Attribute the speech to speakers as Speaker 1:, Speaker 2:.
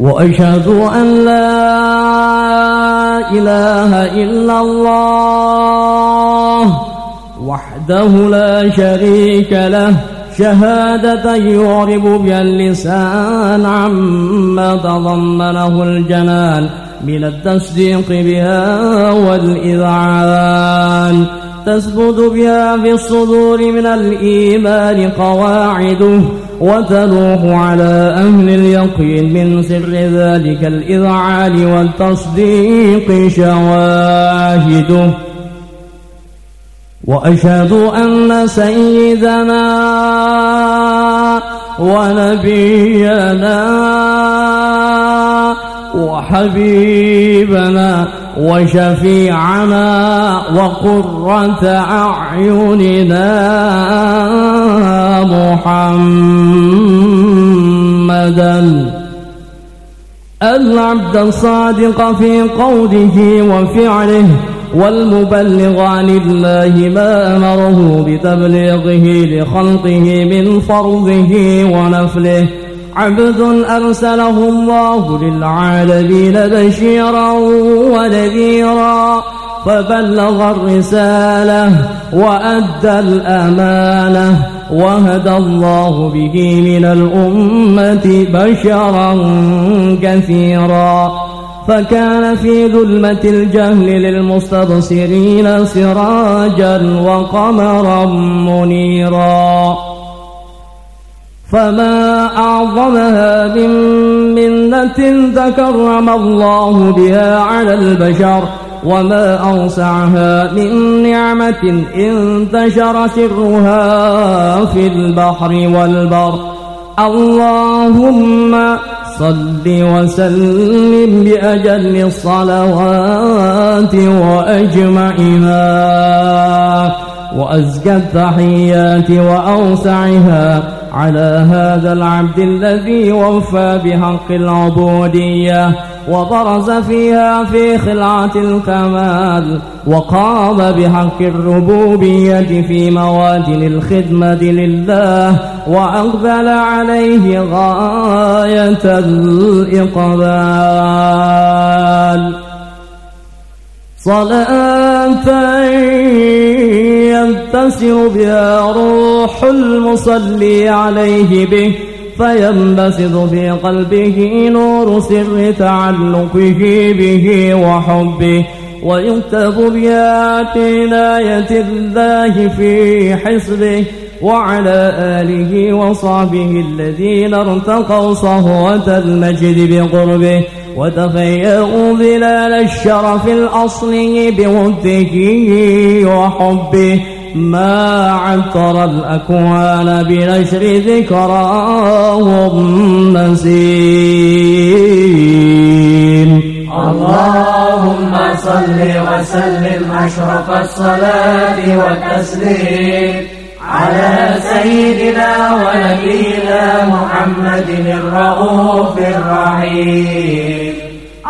Speaker 1: وأشهد أن لا إله إلا الله وحده لا شريك له. شهادة يعرب بها اللسان عما تضمنه الجنان من التصديق بها والإذعان. تثبت بها في الصدور من الإيمان قواعده وتلوح على أهل اليقين من سر ذلك الإذعان والتصديق شواهده. وأشهد أن سيدنا ونبينا وحبيبنا وشفيعنا وقرة أعيننا محمدا. العبد الصادق في قوله وفعله والمبلغ عن الله ما أمره بتبليغه لخلقه من فرضه ونفله. عبد أرسله الله للعالمين بشيرا ونذيرا فبلغ الرسالة وأدى الأمانة وهدى الله به من الأمة بشرا كثيرا فكان في ظلمة الجهل للمستبصرين سراجا وقمرا منيرا فما أعظمها من منة تكرم الله بها على البشر وما أوسعها من نعمة انتشر سرها في البحر والبر اللهم صل وسلم بأجل الصلوات وأجمعها وأزكى التحيات وأوسعها على هذا العبد الذي وفى بحق العبودية وبرز فيها في خلعة الكمال وقام بحق الربوبية في موادن الخدمة لله وأقبل عليه غاية الإقبال. صلاة ينتسر بها روح المصلي عليه به فينبسط في قلبه نور سر تعلقه به وحبه. ويكتب بآيات عناية الله في حسبه وعلى آله وصحبه الذين ارتقوا صهوة المجد بقربه. وتفيأوا ظلال الشرف الأصلي بوده وحبه. ما عطر الأكوان بنشر ذكراهم نسيم
Speaker 2: اللهم صل وسلم أشرف الصلاة والتسليم على سيدنا ونبينا محمد الرؤوف الرحيم.